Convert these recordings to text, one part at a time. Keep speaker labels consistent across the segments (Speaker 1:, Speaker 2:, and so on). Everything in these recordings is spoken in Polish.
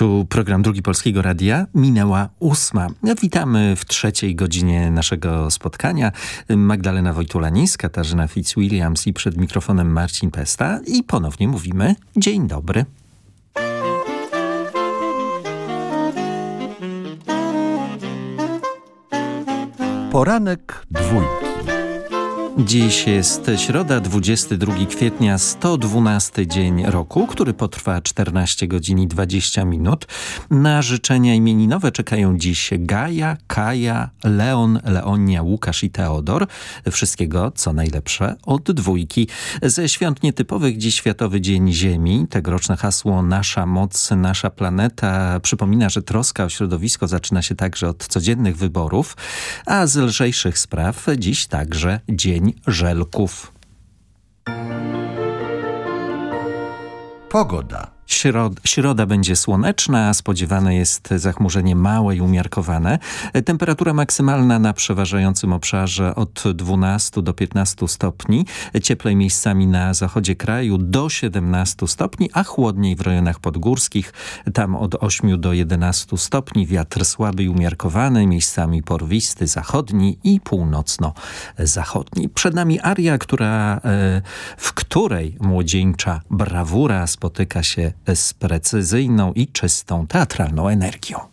Speaker 1: Tu program Drugi Polskiego Radia. Minęła ósma. Witamy w trzeciej godzinie naszego spotkania. Magdalena Wojtulanis, Katarzyna Fitzwilliams i przed mikrofonem Marcin Pesta. I ponownie mówimy dzień dobry.
Speaker 2: Poranek dwójki.
Speaker 1: Dziś jest środa, 22 kwietnia, 112 dzień roku, który potrwa 14 godzin i 20 minut. Na życzenia imieninowe czekają dziś Gaja, Kaja, Leon, Leonia, Łukasz i Teodor. Wszystkiego co najlepsze od dwójki. Ze świąt nietypowych dziś Światowy Dzień Ziemi. Tegoroczne hasło Nasza moc, nasza planeta przypomina, że troska o środowisko zaczyna się także od codziennych wyborów, a z lżejszych spraw dziś także Dzień żelków.
Speaker 2: Pogoda.
Speaker 1: Środ środa będzie słoneczna, spodziewane jest zachmurzenie małe i umiarkowane. Temperatura maksymalna na przeważającym obszarze od 12 do 15 stopni. Cieplej miejscami na zachodzie kraju do 17 stopni, a chłodniej w rejonach podgórskich. Tam od 8 do 11 stopni. Wiatr słaby i umiarkowany, miejscami porwisty, zachodni i północno-zachodni. Przed nami aria, która, e, w której młodzieńcza brawura spotyka się z precyzyjną i czystą teatralną energią.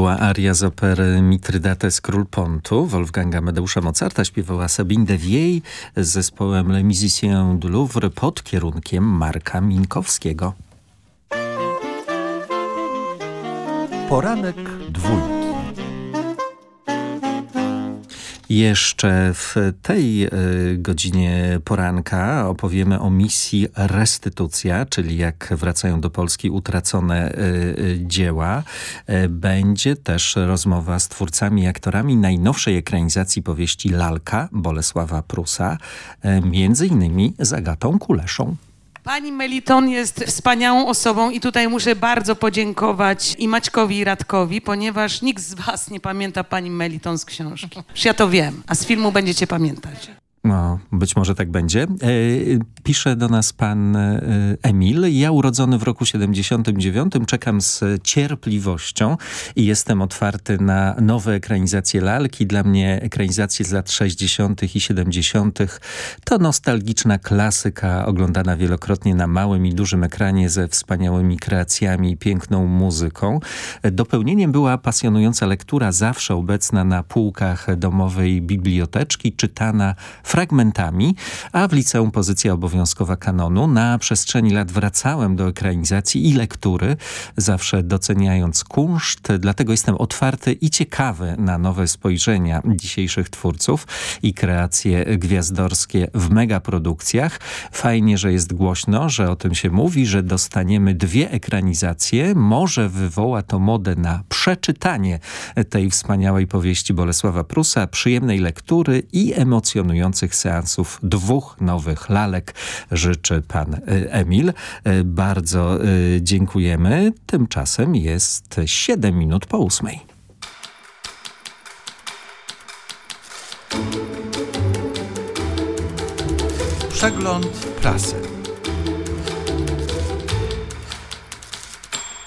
Speaker 1: Była aria z opery Mitrydates Król Pontu Wolfganga Amadeusza Mozarta. Śpiewała Sabine Devier z zespołem Le Musiciens du Louvre pod kierunkiem Marka Minkowskiego.
Speaker 2: Poranek dwójki.
Speaker 1: Jeszcze w tej y, godzinie poranka opowiemy o misji Restytucja, czyli jak wracają do Polski utracone y, y, dzieła. Będzie też rozmowa z twórcami i aktorami najnowszej ekranizacji powieści Lalka Bolesława Prusa, między innymi z Agatą Kuleszą.
Speaker 3: Pani Meliton jest wspaniałą osobą i tutaj muszę bardzo podziękować i Maćkowi i Radkowi, ponieważ nikt z was nie pamięta pani Meliton z książki. Już ja to wiem, a z filmu będziecie pamiętać.
Speaker 1: No, być może tak będzie. E, pisze do nas pan e, Emil. Ja urodzony w roku 79 czekam z cierpliwością i jestem otwarty na nowe ekranizacje lalki. Dla mnie ekranizacje z lat 60. i 70. to nostalgiczna klasyka oglądana wielokrotnie na małym i dużym ekranie ze wspaniałymi kreacjami i piękną muzyką. Dopełnieniem była pasjonująca lektura zawsze obecna na półkach domowej biblioteczki, czytana fragmentami, a w liceum pozycja obowiązkowa kanonu. Na przestrzeni lat wracałem do ekranizacji i lektury, zawsze doceniając kunszt, dlatego jestem otwarty i ciekawy na nowe spojrzenia dzisiejszych twórców i kreacje gwiazdorskie w megaprodukcjach. Fajnie, że jest głośno, że o tym się mówi, że dostaniemy dwie ekranizacje. Może wywoła to modę na przeczytanie tej wspaniałej powieści Bolesława Prusa, przyjemnej lektury i emocjonującej seansów dwóch nowych lalek życzy pan y, Emil. Y, bardzo y, dziękujemy. Tymczasem jest 7 minut po ósmej.
Speaker 2: Przegląd prasy.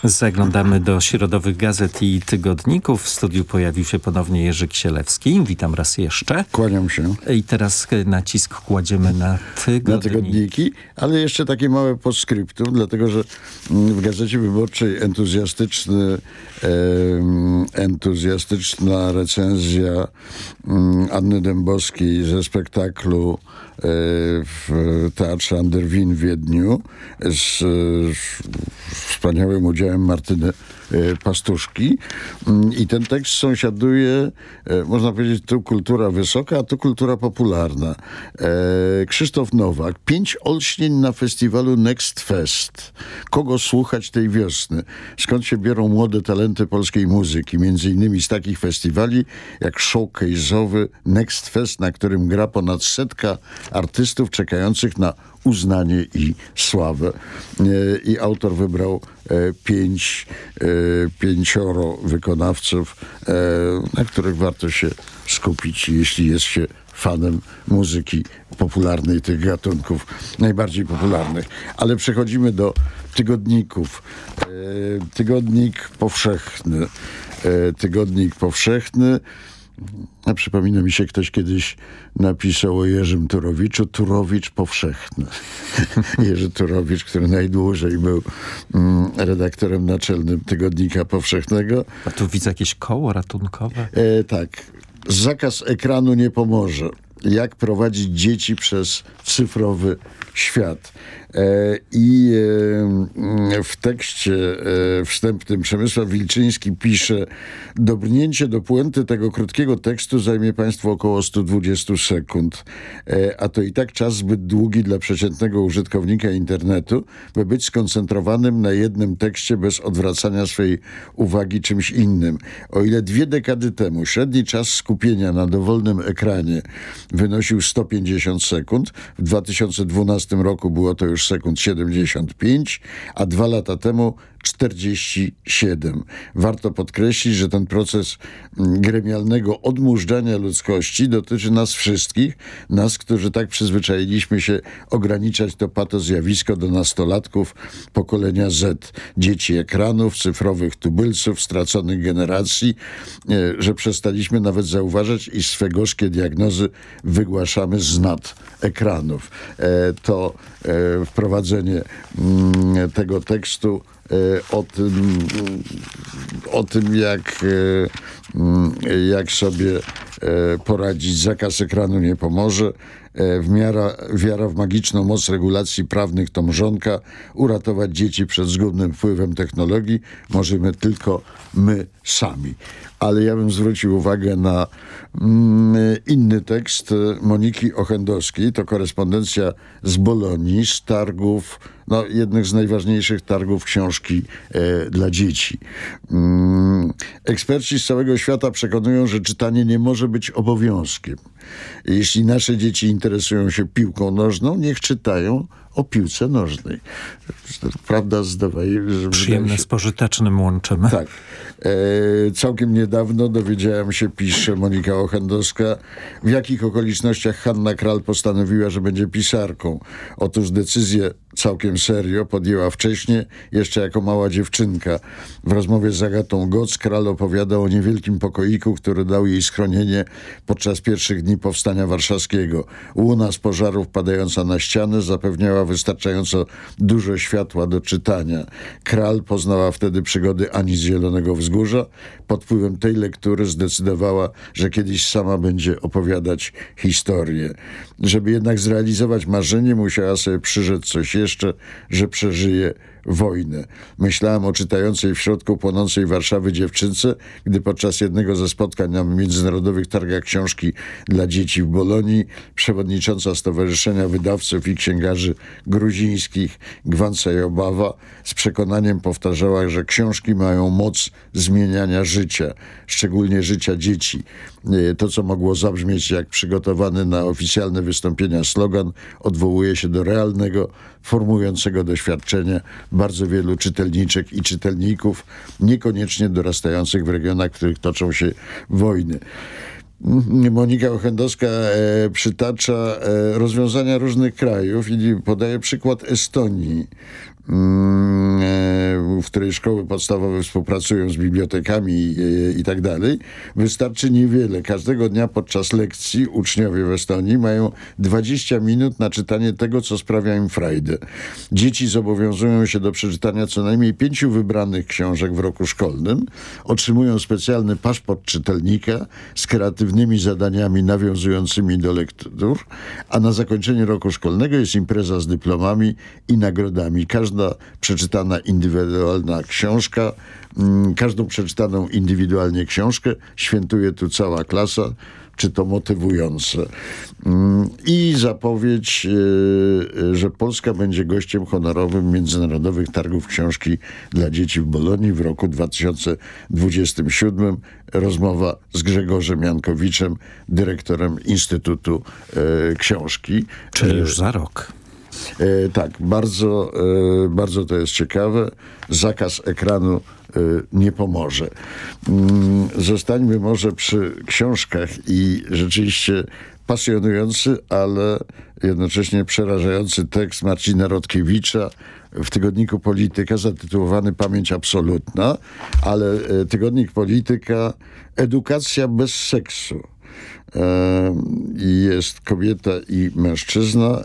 Speaker 1: Zaglądamy do środowych gazet i tygodników. W studiu pojawił się ponownie Jerzy Kisielewski. Witam raz jeszcze.
Speaker 4: Kłaniam się.
Speaker 1: I teraz nacisk kładziemy na tygodniki.
Speaker 4: Na tygodniki, ale jeszcze takie małe postscriptum, dlatego że w Gazecie Wyborczej entuzjastyczny, entuzjastyczna recenzja Anny Dębowskiej ze spektaklu w Teatrze Anderwin w Wiedniu z, z wspaniałym udziałem Martyny Pastuszki. Mm, I ten tekst sąsiaduje, e, można powiedzieć, tu kultura wysoka, a tu kultura popularna. E, Krzysztof Nowak, pięć olśnień na festiwalu Next Fest. Kogo słuchać tej wiosny? Skąd się biorą młode talenty polskiej muzyki? Między innymi z takich festiwali jak showcase'owy Next Fest, na którym gra ponad setka artystów czekających na uznanie i sławę. I autor wybrał pięć, pięcioro wykonawców, na których warto się skupić, jeśli jest się fanem muzyki popularnej, tych gatunków najbardziej popularnych. Ale przechodzimy do tygodników. Tygodnik powszechny. Tygodnik powszechny. A przypomina mi się, ktoś kiedyś napisał o Jerzym Turowiczu, Turowicz powszechny. Jerzy Turowicz, który najdłużej był mm, redaktorem naczelnym Tygodnika Powszechnego.
Speaker 1: A tu widzę jakieś koło ratunkowe?
Speaker 4: E, tak. Zakaz ekranu nie pomoże. Jak prowadzić dzieci przez cyfrowy świat. I w tekście wstępnym Przemysław Wilczyński pisze Dobrnięcie do puenty tego krótkiego tekstu zajmie Państwu około 120 sekund, a to i tak czas zbyt długi dla przeciętnego użytkownika internetu, by być skoncentrowanym na jednym tekście bez odwracania swojej uwagi czymś innym. O ile dwie dekady temu średni czas skupienia na dowolnym ekranie wynosił 150 sekund, w 2012 roku było to już sekund 75, a dwa lata temu 47. Warto podkreślić, że ten proces mm, gremialnego odmurzania ludzkości dotyczy nas wszystkich, nas, którzy tak przyzwyczailiśmy się ograniczać to patozjawisko do nastolatków pokolenia Z, dzieci ekranów, cyfrowych tubylców, straconych generacji, e, że przestaliśmy nawet zauważać, iż swe gorzkie diagnozy wygłaszamy z nad ekranów. E, to e, wprowadzenie mm, tego tekstu e, o tym, o tym jak, mm, jak sobie poradzić. Zakaz ekranu nie pomoże. W miara, wiara w magiczną moc regulacji prawnych to mrzonka. Uratować dzieci przed zgubnym wpływem technologii możemy tylko my sami. Ale ja bym zwrócił uwagę na mm, inny tekst Moniki Ochendowskiej. To korespondencja z Bolonii, z targów, no, jednych z najważniejszych targów książki e, dla dzieci. Mm, eksperci z całego świata przekonują, że czytanie nie może być obowiązkiem. Jeśli nasze dzieci interesują się piłką nożną, niech czytają o piłce nożnej. Prawda, zdawaj, że
Speaker 1: Przyjemne
Speaker 4: się-
Speaker 1: z pożytecznym łączymy.
Speaker 4: tak. E, całkiem niedawno dowiedziałem się, pisze Monika Ochendowska, w jakich okolicznościach Hanna Kral postanowiła, że będzie pisarką. Otóż decyzję całkiem serio podjęła wcześniej, jeszcze jako mała dziewczynka. W rozmowie z Agatą Goc Kral opowiadał o niewielkim pokoiku, który dał jej schronienie podczas pierwszych dni powstania warszawskiego. Łuna z pożarów padająca na ścianę zapewniała wystarczająco dużo światła do czytania. Kral poznała wtedy przygody Ani z Zielonego Wzgórza. Pod wpływem tej lektury zdecydowała, że kiedyś sama będzie opowiadać historię. Żeby jednak zrealizować marzenie, musiała sobie przyrzec coś jeszcze, że przeżyje wojnę. Myślałem o czytającej w środku płonącej Warszawy dziewczynce, gdy podczas jednego ze spotkań na Międzynarodowych Targach Książki dla Dzieci w Bolonii przewodnicząca Stowarzyszenia Wydawców i Księgarzy Gruzińskich Gwanca Jobawa z przekonaniem powtarzała, że książki mają moc zmieniania życia, szczególnie życia dzieci. E, To, co mogło zabrzmieć jak przygotowany na oficjalne wystąpienia slogan, odwołuje się do realnego, formującego doświadczenia bardzo wielu czytelniczek i czytelników, niekoniecznie dorastających w regionach, w których toczą się wojny. Monika Ochendowska e, przytacza e, rozwiązania różnych krajów i podaje przykład Estonii, w której szkoły podstawowe współpracują z bibliotekami e, i tak dalej. Wystarczy niewiele. Każdego dnia podczas lekcji uczniowie w Estonii mają 20 minut na czytanie tego, co sprawia im frajdę. Dzieci zobowiązują się do przeczytania co najmniej pięciu wybranych książek w roku szkolnym, otrzymują specjalny paszport czytelnika z kreatywnymi zadaniami nawiązującymi do lektur, a na zakończenie roku szkolnego jest impreza z dyplomami i nagrodami. Każda przeczytana indywidualna książka, mm, każdą przeczytaną indywidualnie książkę świętuje tu cała klasa, czy to motywujące. Mm, I zapowiedź, e, że Polska będzie gościem honorowym Międzynarodowych Targów Książki dla Dzieci w Bolonii w roku 2027. Rozmowa z Grzegorzem Jankowiczem, dyrektorem Instytutu e, Książki.
Speaker 1: Czyli już za rok.
Speaker 4: E, tak, bardzo, e, bardzo to jest ciekawe. Zakaz ekranu e, nie pomoże. Mm, Zostańmy może przy książkach i rzeczywiście pasjonujący, ale jednocześnie przerażający tekst Marcina Rotkiewicza w tygodniku Polityka zatytułowany Pamięć absolutna, ale e, tygodnik Polityka Edukacja bez seksu. I jest kobieta i mężczyzna.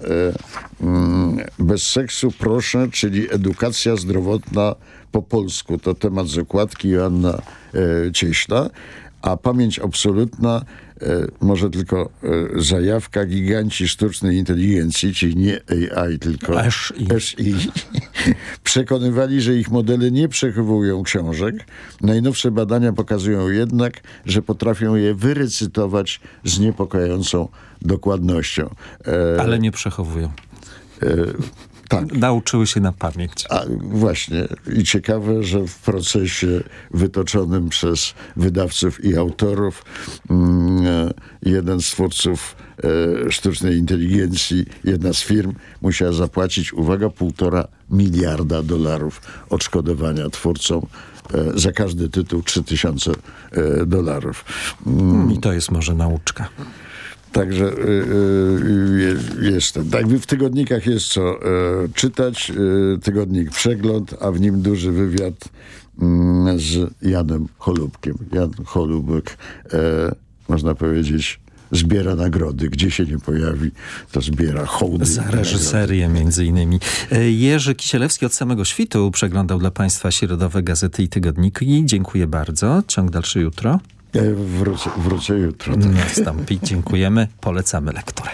Speaker 4: Bez seksu proszę, czyli edukacja zdrowotna po polsku. To temat z okładki Joanna e, Cieśla. A pamięć absolutna, może tylko e, zajawka giganci sztucznej inteligencji, czyli nie AI, tylko
Speaker 1: SI.
Speaker 4: SI, przekonywali, że ich modele nie przechowują książek. Najnowsze badania pokazują jednak, że potrafią je wyrecytować z niepokojącą dokładnością. E,
Speaker 1: Ale nie przechowują.
Speaker 4: Tak.
Speaker 1: Nauczyły się na pamięć.
Speaker 4: A właśnie i ciekawe, że w procesie wytoczonym przez wydawców i autorów mm, e, jeden z twórców e, sztucznej inteligencji, jedna z firm musiała zapłacić, uwaga, półtora miliarda dolarów odszkodowania twórcom e, za każdy tytuł 3000 e, dolarów. Mm,
Speaker 1: I to jest może nauczka.
Speaker 4: Także y, y, je- jestem. Tak, w tygodnikach jest co e, czytać. Y, tygodnik Przegląd, a w nim duży wywiad mm, z Janem Cholubkiem. Jan Cholubek, e, można powiedzieć, zbiera nagrody. Gdzie się nie pojawi, to zbiera hołdy.
Speaker 1: Za reżyserię między innymi. E, Jerzy Kisielewski od samego świtu przeglądał dla Państwa środowe gazety i tygodniki. Dziękuję bardzo. Ciąg dalszy jutro.
Speaker 4: Wrócę, wrócę jutro. Tak.
Speaker 1: Nastąpi. Dziękujemy. Polecamy lekturę.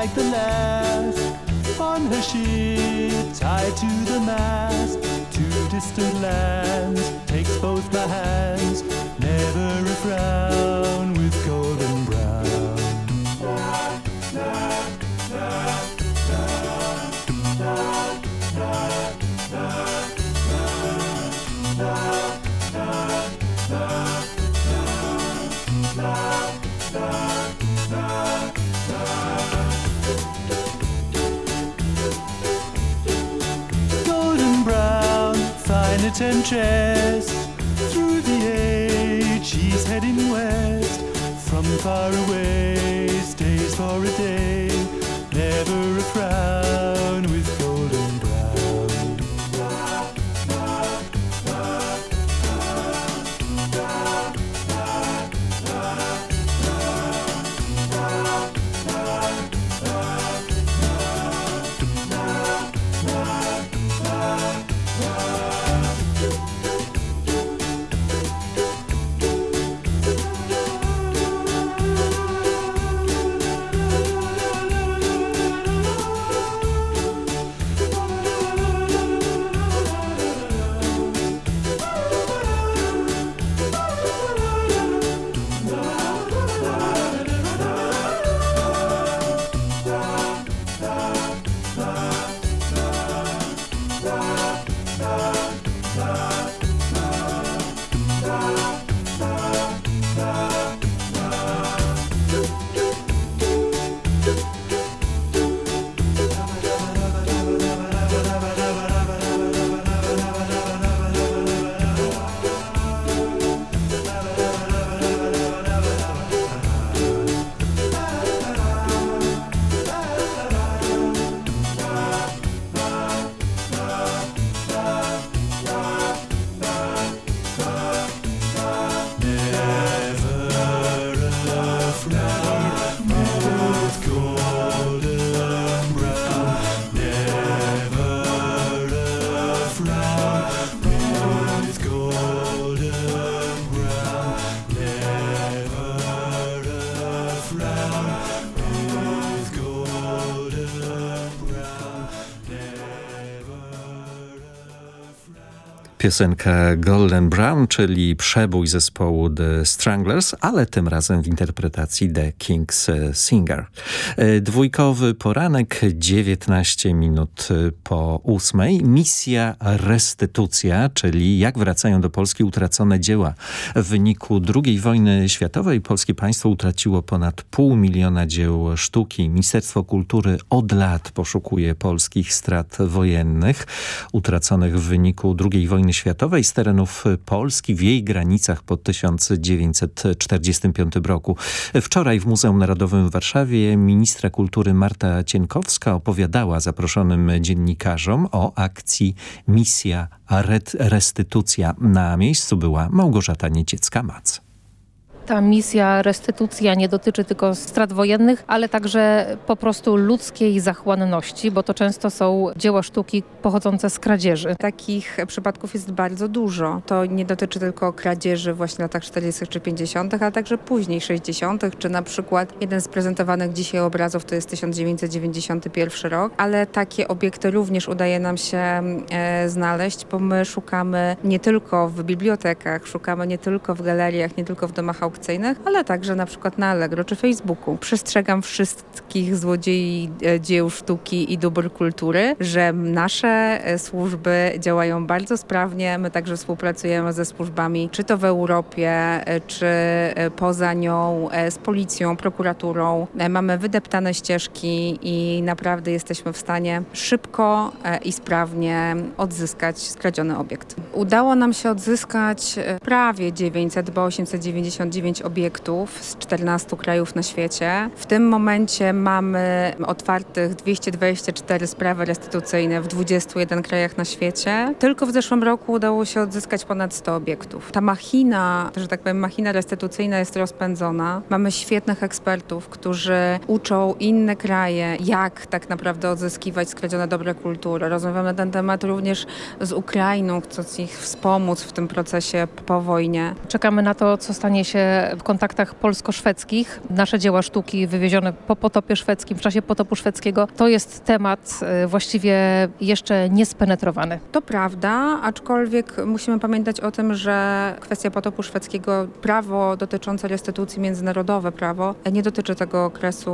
Speaker 5: Like the last. On her ship tied to the mast to distant lands takes both my hands never a frown
Speaker 1: Piosenka Golden Brown, czyli przebój zespołu The Stranglers, ale tym razem w interpretacji The King's Singer. E, Dwójkowy poranek, 19 minut po ósmej. Misja restytucja, czyli jak wracają do Polski utracone dzieła. W wyniku II wojny światowej polskie państwo utraciło ponad pół miliona dzieł sztuki. Ministerstwo Kultury od lat poszukuje polskich strat wojennych utraconych w wyniku II wojny światowej z terenów Polski w jej granicach po 1945 roku. Wczoraj w Muzeum Narodowym w Warszawie ministra kultury Marta Cienkowska opowiadała zaproszonym dziennikarzom o akcji Misja Restytucja. Na miejscu była Małgorzata Nieciecka-Mac.
Speaker 6: Ta misja restytucja nie dotyczy tylko strat wojennych, ale także po prostu ludzkiej zachłanności, bo to często są dzieła sztuki pochodzące z kradzieży.
Speaker 7: Takich przypadków jest bardzo dużo. To nie dotyczy tylko kradzieży właśnie w latach 40. czy 50., ale także później 60., czy na przykład jeden z prezentowanych dzisiaj obrazów to jest 1991 rok, ale takie obiekty również udaje nam się e, znaleźć, bo my szukamy nie tylko w bibliotekach, szukamy nie tylko w galeriach, nie tylko w domach aukcyjnych, aukcyjnych, ale także na przykład na Allegro czy Facebooku. Przestrzegam wszystkich złodziei e, dzieł sztuki i dóbr kultury, że nasze e, służby działają bardzo sprawnie. My także współpracujemy ze służbami, czy to w Europie, e, czy poza nią, z policją, prokuraturą. Mamy wydeptane ścieżki i naprawdę jesteśmy w stanie szybko i sprawnie odzyskać skradziony obiekt. Udało nam się odzyskać prawie 900, bo 899 obiektów z 14 krajów na świecie. W tym momencie mamy otwartych 224 sprawy restytucyjne w 21 krajach na świecie. Tylko w zeszłym roku udało się odzyskać ponad 100 obiektów. Ta machina, że tak powiem, machina restytucyjna jest rozpędzona. Mamy świetnych ekspertów, którzy uczą inne kraje, jak tak naprawdę odzyskiwać skradzione dobre kultury. Rozmawiam na ten temat również z Ukrainą, chcąc ich wspomóc w tym procesie po wojnie.
Speaker 6: Czekamy na to, co stanie się w kontaktach polsko-szwedzkich. Nasze dzieła sztuki wywiezione po potopie szwedzkim, w czasie potopu szwedzkiego, to jest temat e, właściwie jeszcze niespenetrowany.
Speaker 7: To prawda, aczkolwiek musimy pamiętać o tym, że kwestia potopu szwedzkiego, prawo dotyczące restytucji, międzynarodowe prawo, nie dotyczy tego okresu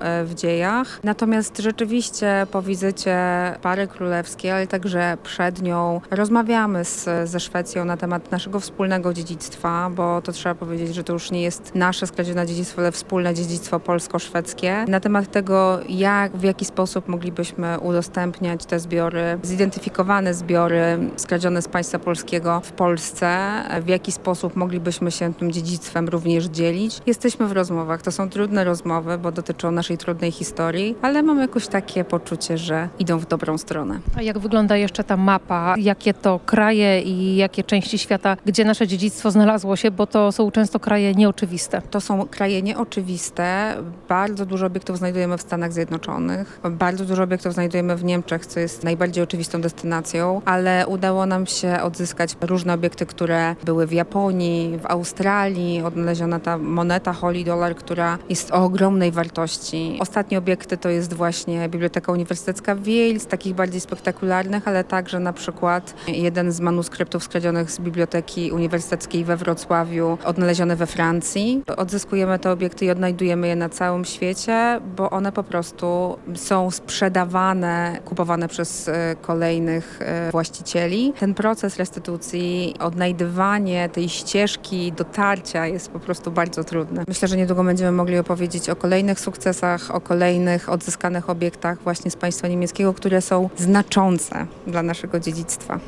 Speaker 7: e, w dziejach. Natomiast rzeczywiście po wizycie pary królewskiej, ale także przed nią, rozmawiamy z, ze Szwecją na temat naszego wspólnego dziedzictwa, bo to trzeba powiedzieć, że to już nie jest nasze skradzione dziedzictwo, ale wspólne dziedzictwo polsko-szwedzkie. Na temat tego, jak, w jaki sposób moglibyśmy udostępniać te zbiory, zidentyfikowane zbiory skradzione z państwa polskiego w Polsce, w jaki sposób moglibyśmy się tym dziedzictwem również dzielić. Jesteśmy w rozmowach. To są trudne rozmowy, bo dotyczą naszej trudnej historii, ale mam jakoś takie poczucie, że idą w dobrą stronę.
Speaker 6: A jak wygląda jeszcze ta mapa? Jakie to kraje i jakie części świata, gdzie nasze dziedzictwo znalazło się, bo to są często kraje nieoczywiste.
Speaker 7: To są kraje nieoczywiste. Bardzo dużo obiektów znajdujemy w Stanach Zjednoczonych. Bardzo dużo obiektów znajdujemy w Niemczech, co jest najbardziej oczywistą destynacją, ale udało nam się odzyskać różne obiekty, które były w Japonii, w Australii. Odnaleziona ta moneta Holy Dollar, która jest o ogromnej wartości. Ostatnie obiekty to jest właśnie Biblioteka Uniwersytecka w Yale, z takich bardziej spektakularnych, ale także na przykład jeden z manuskryptów skradzionych z Biblioteki Uniwersyteckiej we Wrocławiu, odnaleziony we Francji. Odzyskujemy te obiekty i odnajdujemy je na całym świecie, bo one po prostu są sprzedawane, kupowane przez e, kolejnych e, właścicieli. Ten proces restytucji, odnajdywanie tej ścieżki dotarcia jest po prostu bardzo trudny. Myślę, że niedługo będziemy mogli opowiedzieć o kolejnych sukcesach, o kolejnych odzyskanych obiektach właśnie z państwa niemieckiego, które są znaczące dla naszego dziedzictwa.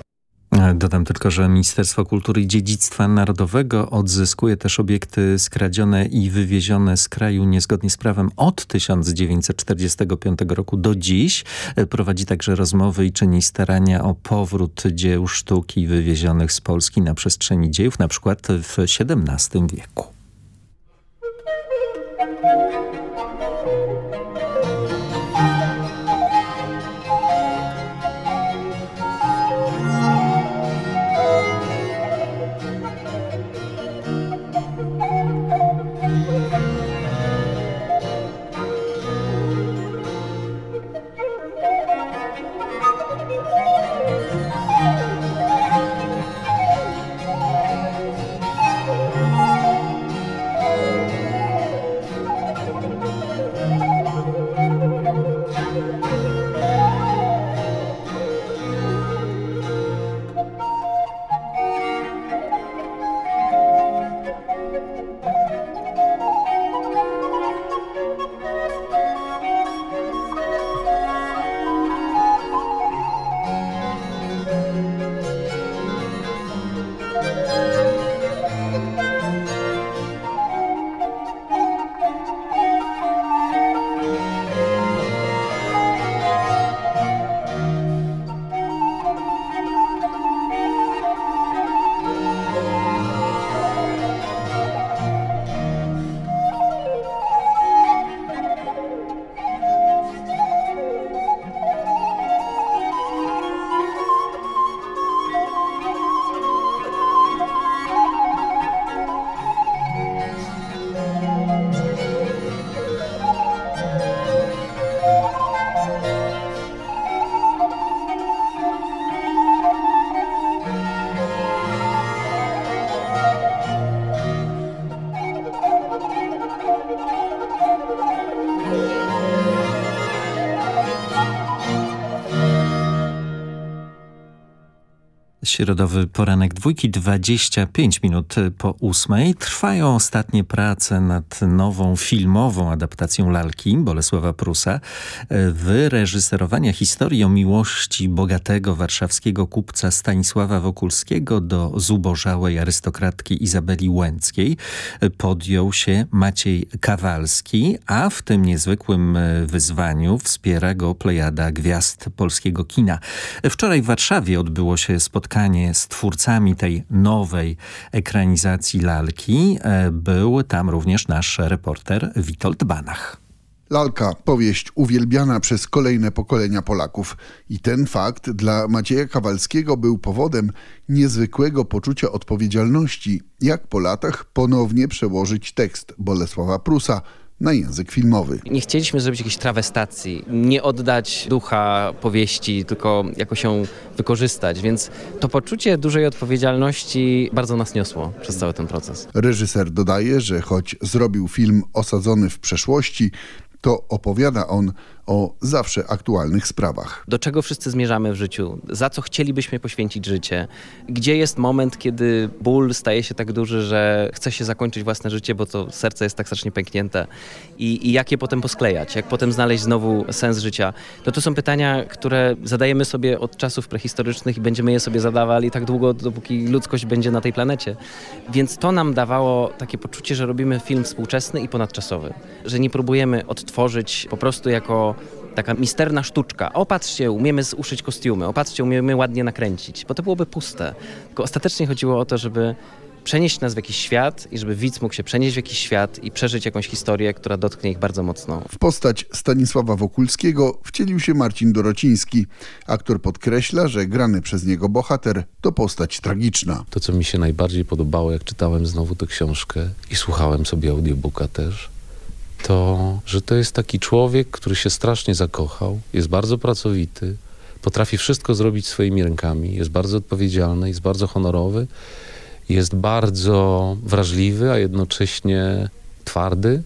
Speaker 1: Dodam tylko, że Ministerstwo Kultury i Dziedzictwa Narodowego odzyskuje też obiekty skradzione i wywiezione z kraju niezgodnie z prawem od 1945 roku do dziś. Prowadzi także rozmowy i czyni starania o powrót dzieł sztuki wywiezionych z Polski na przestrzeni dziejów, na przykład w XVII wieku. Środowy poranek dwójki, 25 minut po ósmej. Trwają ostatnie prace nad nową filmową adaptacją lalki Bolesława Prusa. Wyreżyserowania historii o miłości bogatego warszawskiego kupca Stanisława Wokulskiego do zubożałej arystokratki Izabeli Łęckiej podjął się Maciej Kawalski, a w tym niezwykłym wyzwaniu wspiera go plejada gwiazd polskiego kina. Wczoraj w Warszawie odbyło się spotkanie spotkanie z twórcami tej nowej ekranizacji lalki. Był tam również nasz reporter Witold Banach.
Speaker 8: Lalka, powieść uwielbiana przez kolejne pokolenia Polaków. I ten fakt dla Macieja Kawalskiego był powodem niezwykłego poczucia odpowiedzialności, jak po latach ponownie przełożyć tekst Bolesława Prusa na język filmowy.
Speaker 9: Nie chcieliśmy zrobić jakiejś trawestacji, nie oddać ducha powieści, tylko jakoś ją wykorzystać, więc to poczucie dużej odpowiedzialności bardzo nas niosło przez cały ten proces.
Speaker 8: Reżyser dodaje, że choć zrobił film osadzony w przeszłości, to opowiada on o zawsze aktualnych sprawach.
Speaker 9: Do czego wszyscy zmierzamy w życiu? Za co chcielibyśmy poświęcić życie? Gdzie jest moment, kiedy ból staje się tak duży, że chce się zakończyć własne życie, bo to serce jest tak strasznie pęknięte? I, i jak je potem posklejać? Jak potem znaleźć znowu sens życia? No to są pytania, które zadajemy sobie od czasów prehistorycznych i będziemy je sobie zadawali tak długo, dopóki ludzkość będzie na tej planecie. Więc to nam dawało takie poczucie, że robimy film współczesny i ponadczasowy. Że nie próbujemy odtworzyć po prostu jako taka misterna sztuczka. Opatrzcie, umiemy uszyć kostiumy, opatrzcie, umiemy ładnie nakręcić, bo to byłoby puste. Tylko ostatecznie chodziło o to, żeby przenieść nas w jakiś świat i żeby widz mógł się przenieść w jakiś świat i przeżyć jakąś historię, która dotknie ich bardzo mocno.
Speaker 8: W postać Stanisława Wokulskiego wcielił się Marcin Dorociński. Aktor podkreśla, że grany przez niego bohater to postać tragiczna.
Speaker 10: To, co mi się najbardziej podobało, jak czytałem znowu tę książkę i słuchałem sobie audiobooka też, to, że to jest taki człowiek, który się strasznie zakochał, jest bardzo pracowity, potrafi wszystko zrobić swoimi rękami, jest bardzo odpowiedzialny, jest bardzo honorowy, jest bardzo wrażliwy, a jednocześnie twardy,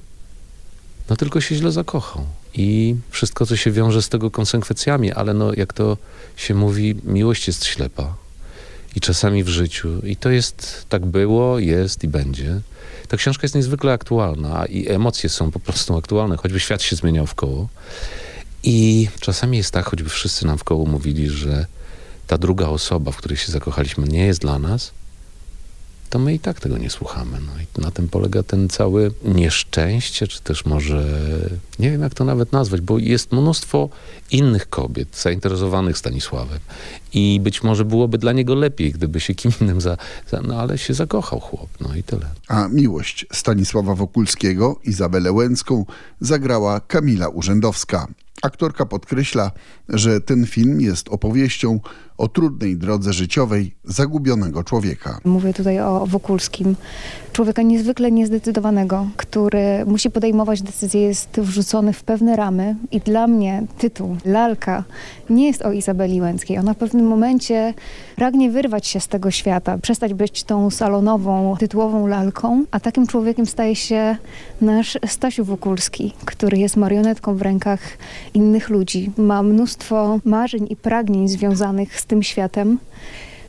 Speaker 10: no tylko się źle zakochał. I wszystko, co się wiąże z tego konsekwencjami, ale no, jak to się mówi, miłość jest ślepa. I czasami w życiu. I to jest, tak było, jest i będzie. Ta książka jest niezwykle aktualna i emocje są po prostu aktualne, choćby świat się zmieniał w koło. I czasami jest tak, choćby wszyscy nam w koło mówili, że ta druga osoba, w której się zakochaliśmy, nie jest dla nas, to my i tak tego nie słuchamy. No i na tym polega ten cały nieszczęście, czy też może, nie wiem jak to nawet nazwać, bo jest mnóstwo innych kobiet zainteresowanych Stanisławem i być może byłoby dla niego lepiej, gdyby się kim innym za, za no ale się zakochał chłop, no i tyle.
Speaker 8: A miłość Stanisława Wokulskiego, Izabelę Łęcką zagrała Kamila Urzędowska. Aktorka podkreśla, że ten film jest opowieścią o trudnej drodze życiowej zagubionego człowieka.
Speaker 11: Mówię tutaj o Wokulskim, człowieka niezwykle niezdecydowanego, który musi podejmować decyzje, jest wrzucony w pewne ramy i dla mnie tytuł Lalka nie jest o Izabeli Łęckiej. Ona w pewnym momencie pragnie wyrwać się z tego świata, przestać być tą salonową, tytułową lalką, a takim człowiekiem staje się nasz Stasiu Wokulski, który jest marionetką w rękach innych ludzi. Ma mnóstwo marzeń i pragnień związanych z tym światem.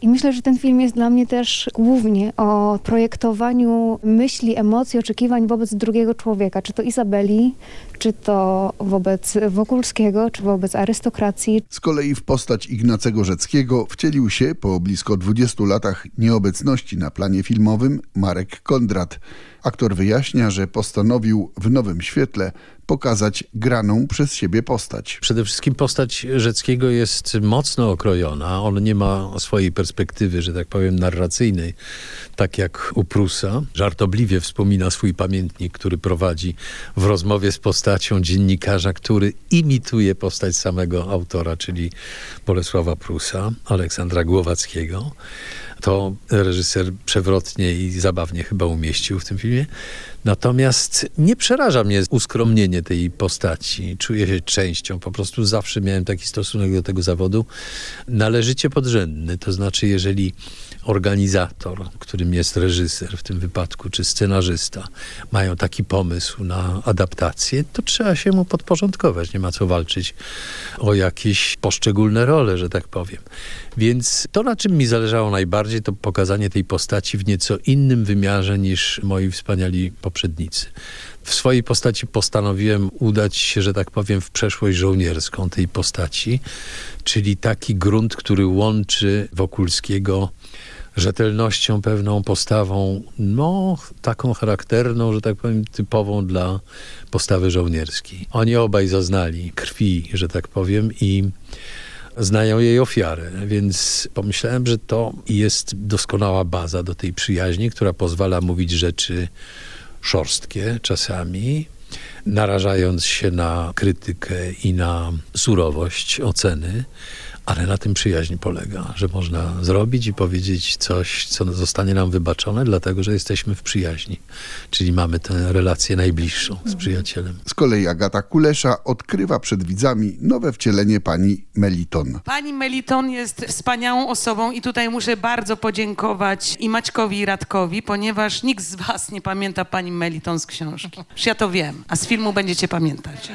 Speaker 11: I myślę, że ten film jest dla mnie też głównie o projektowaniu myśli, emocji, oczekiwań wobec drugiego człowieka, czy to Izabeli, czy to wobec Wokulskiego, czy wobec arystokracji.
Speaker 8: Z kolei w postać Ignacego Rzeckiego wcielił się po blisko 20 latach nieobecności na planie filmowym Marek Kondrat. Aktor wyjaśnia, że postanowił w nowym świetle pokazać graną przez siebie postać.
Speaker 12: Przede wszystkim postać Rzeckiego jest mocno okrojona. On nie ma swojej perspektywy, że tak powiem, narracyjnej, tak jak u Prusa. Żartobliwie wspomina swój pamiętnik, który prowadzi w rozmowie z postacią dziennikarza, który imituje postać samego autora, czyli Bolesława Prusa, Aleksandra Głowackiego. To reżyser przewrotnie i zabawnie chyba umieścił w tym filmie. Natomiast nie przeraża mnie uskromnienie tej postaci. Czuję się częścią. Po prostu zawsze miałem taki stosunek do tego zawodu należycie podrzędny. To znaczy, jeżeli organizator, którym jest reżyser w tym wypadku, czy scenarzysta, mają taki pomysł na adaptację, to trzeba się mu podporządkować. Nie ma co walczyć o jakieś poszczególne role, że tak powiem. Więc to, na czym mi zależało najbardziej, to pokazanie tej postaci w nieco innym wymiarze niż moi wspaniali poprzednicy. W swojej postaci postanowiłem udać się, że tak powiem, w przeszłość żołnierską tej postaci, czyli taki grunt, który łączy Wokulskiego rzetelnością, pewną postawą, no taką charakterną, że tak powiem, typową dla postawy żołnierskiej. Oni obaj zaznali krwi, że tak powiem, i znają jej ofiarę, więc pomyślałem, że to jest doskonała baza do tej przyjaźni, która pozwala mówić rzeczy szorstkie czasami, narażając się na krytykę i na surowość oceny, ale na tym przyjaźń polega, że można zrobić i powiedzieć coś, co zostanie nam wybaczone, dlatego że jesteśmy w przyjaźni. Czyli mamy tę relację najbliższą z przyjacielem.
Speaker 8: Z kolei Agata Kulesza odkrywa przed widzami nowe wcielenie pani Meliton.
Speaker 3: Pani Meliton jest wspaniałą osobą i tutaj muszę bardzo podziękować i Maćkowi i Radkowi, ponieważ nikt z was nie pamięta pani Meliton z książki. Już ja to wiem, a z filmu będziecie pamiętać.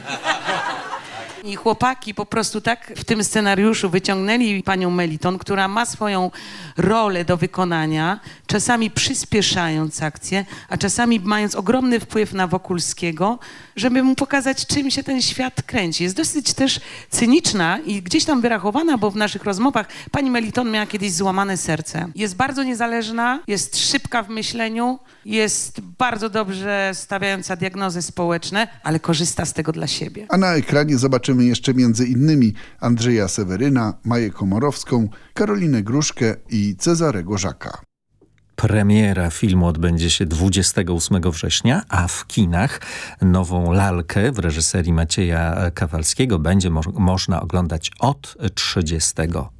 Speaker 3: I chłopaki po prostu tak w tym scenariuszu wyciągnęli panią Meliton, która ma swoją rolę do wykonania, czasami przyspieszając akcję, a czasami mając ogromny wpływ na Wokulskiego, żeby mu pokazać, czym się ten świat kręci. Jest dosyć też cyniczna i gdzieś tam wyrachowana, bo w naszych rozmowach pani Meliton miała kiedyś złamane serce. Jest bardzo niezależna, jest szybka w myśleniu, jest bardzo dobrze stawiająca diagnozy społeczne, ale korzysta z tego dla siebie.
Speaker 8: A na ekranie zobaczymy jeszcze między innymi Andrzeja Seweryna, Maję Komorowską, Karolinę Gruszkę i Cezarego Żaka.
Speaker 1: Premiera filmu odbędzie się 28 września, a w kinach nową lalkę w reżyserii Macieja Kawalskiego będzie mo można oglądać od 30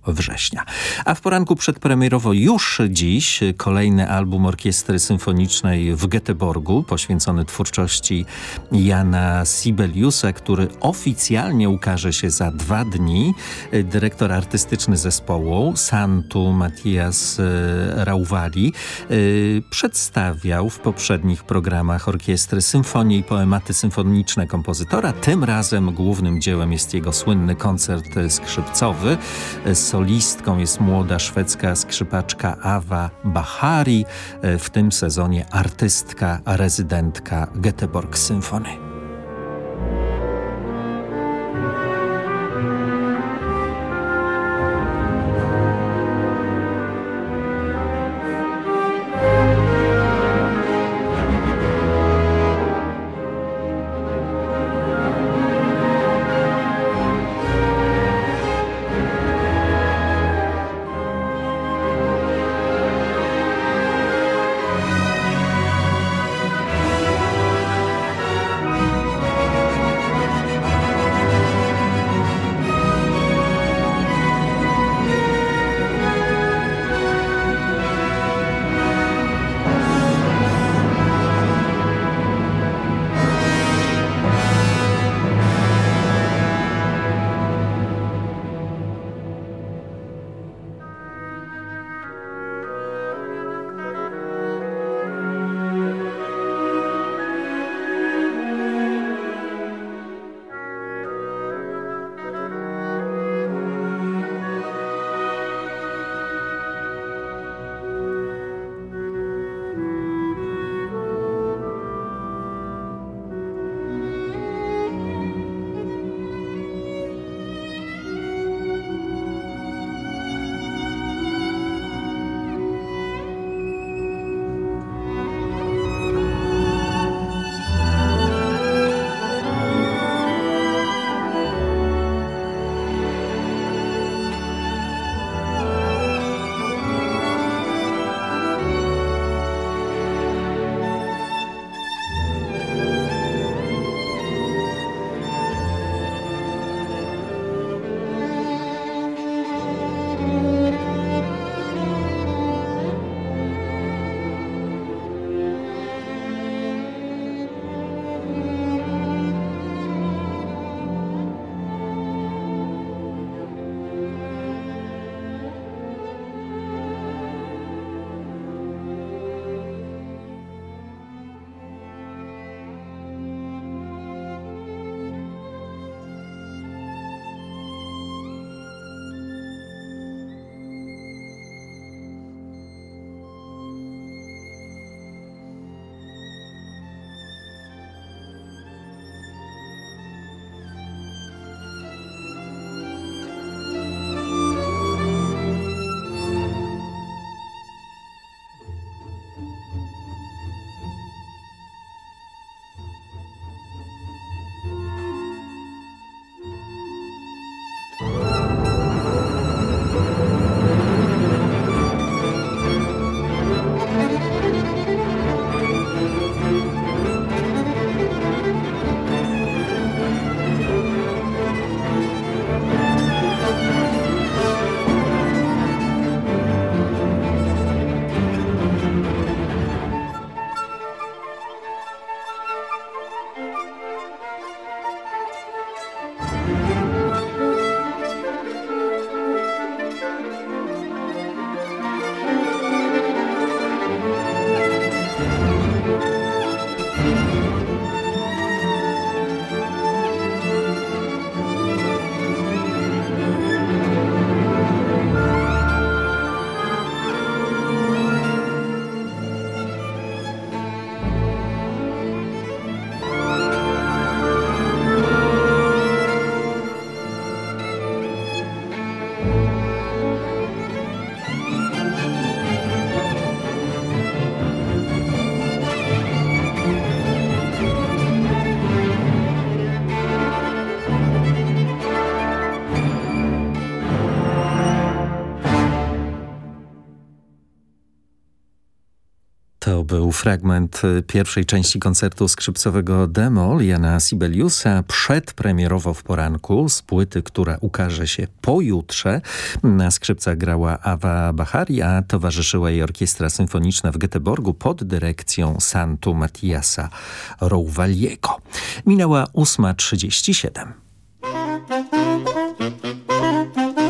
Speaker 1: września. A w poranku przedpremierowo już dziś kolejny album Orkiestry Symfonicznej w Göteborgu poświęcony twórczości Jana Sibeliusa, który oficjalnie ukaże się za dwa dni. Dyrektor artystyczny zespołu Santu Matias Rauvali Yy, przedstawiał w poprzednich programach orkiestry symfonii i poematy symfoniczne kompozytora. Tym razem głównym dziełem jest jego słynny koncert skrzypcowy. Solistką jest młoda szwedzka skrzypaczka Ava Bahari, w tym sezonie artystka, rezydentka Göteborg Symfony. To był fragment y, pierwszej części koncertu skrzypcowego Demol Jana Sibeliusa przedpremierowo w poranku z płyty, która ukaże się pojutrze. Na skrzypcach grała Awa Bahari, a towarzyszyła jej orkiestra symfoniczna w Göteborgu pod dyrekcją Santu Matiasa Rouvaliego. Minęła 8.37.